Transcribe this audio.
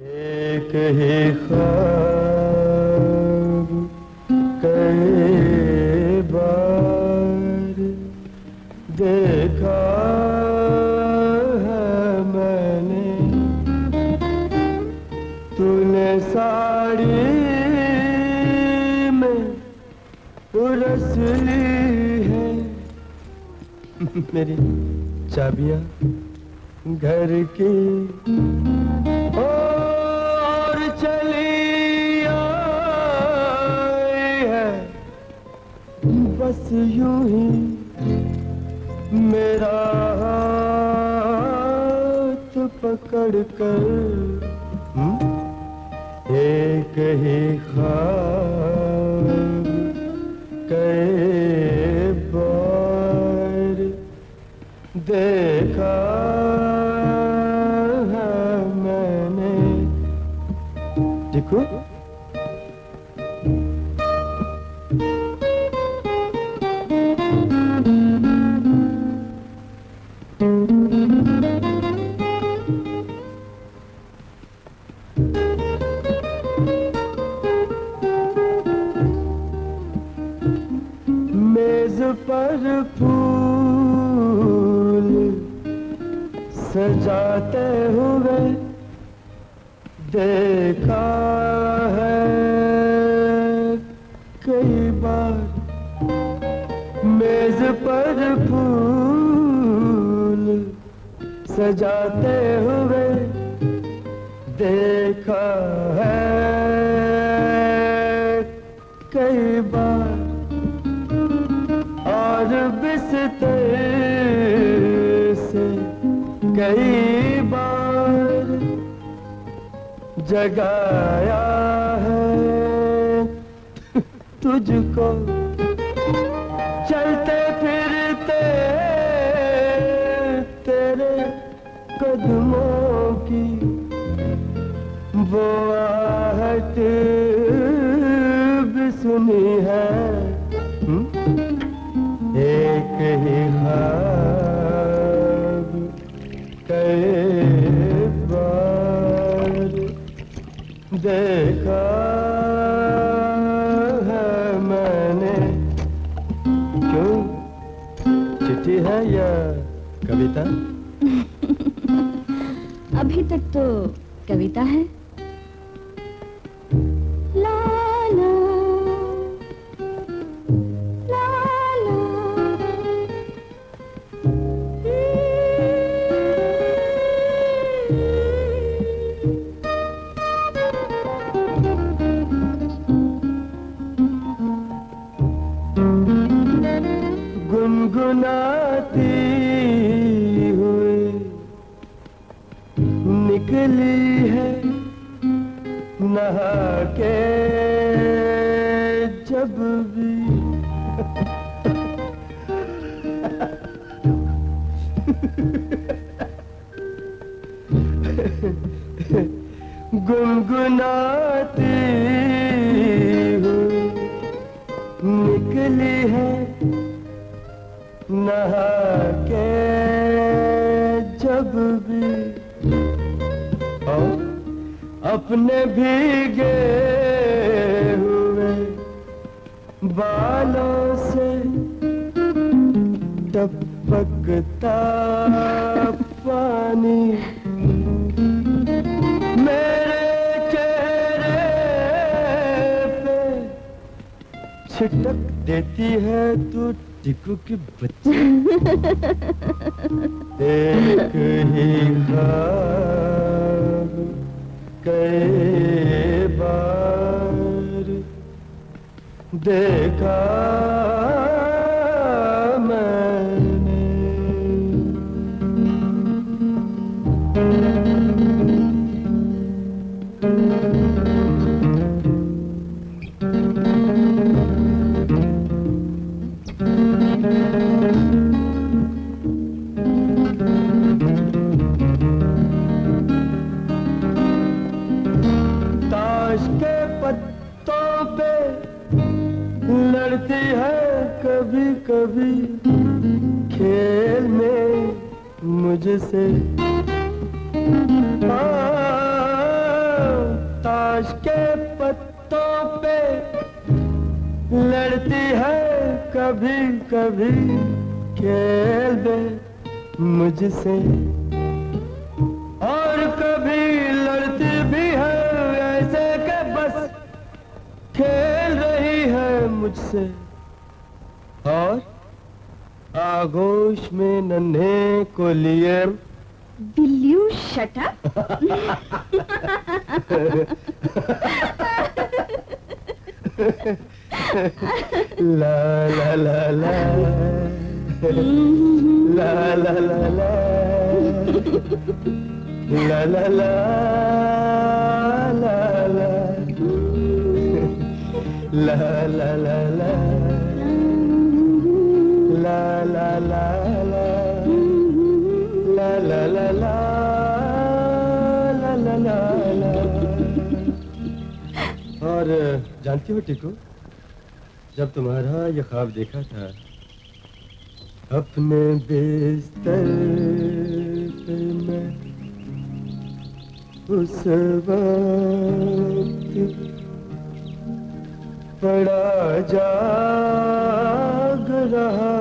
एक ही ख्वाब कई बार देखा है मैंने। तूने साड़ी में उरस ली है। मेरी चाबियाँ घर की बस यूँ ही मेरा हाथ पकड़ कर हम्म? एक ही ख्वाब कई बार देखा है मैंने देखो सजाते हुए देखा है कई बार मेज पर फूल सजाते हुए देखा है कई बार और बिस्तर कई बार जगाया है तुझको चलते फिरते तेरे कदमों की वो आहट भी सुनी है हम्म? एक ही ख्वाब चिट्ठी है या कविता? अभी तक तो कविता है। निकली है नहा के जब भी। गुनगुनाती निकली है नहा अपने भीगे हुए बालों से टपकता पानी। मेरे चेहरे पे छिटक देती है तू टिकू की बच्ची। एक ही ख्वाब देखा लड़ती है कभी कभी खेल में मुझसे। ताश के पत्तों पे लड़ती है कभी कभी खेल दे मुझसे। और कभी मुझसे। और आगोश में नन्हे को लिए। Shut up? ला ला ला ला ला ला ला ला ला ला ला ला ला La la la la la la la la la la la la और जानती हो टिकू जब तुम्हारा ये ख्वाब देखा था अपने बिस्तर पे मैं उस वक्त पड़ा जाग रहा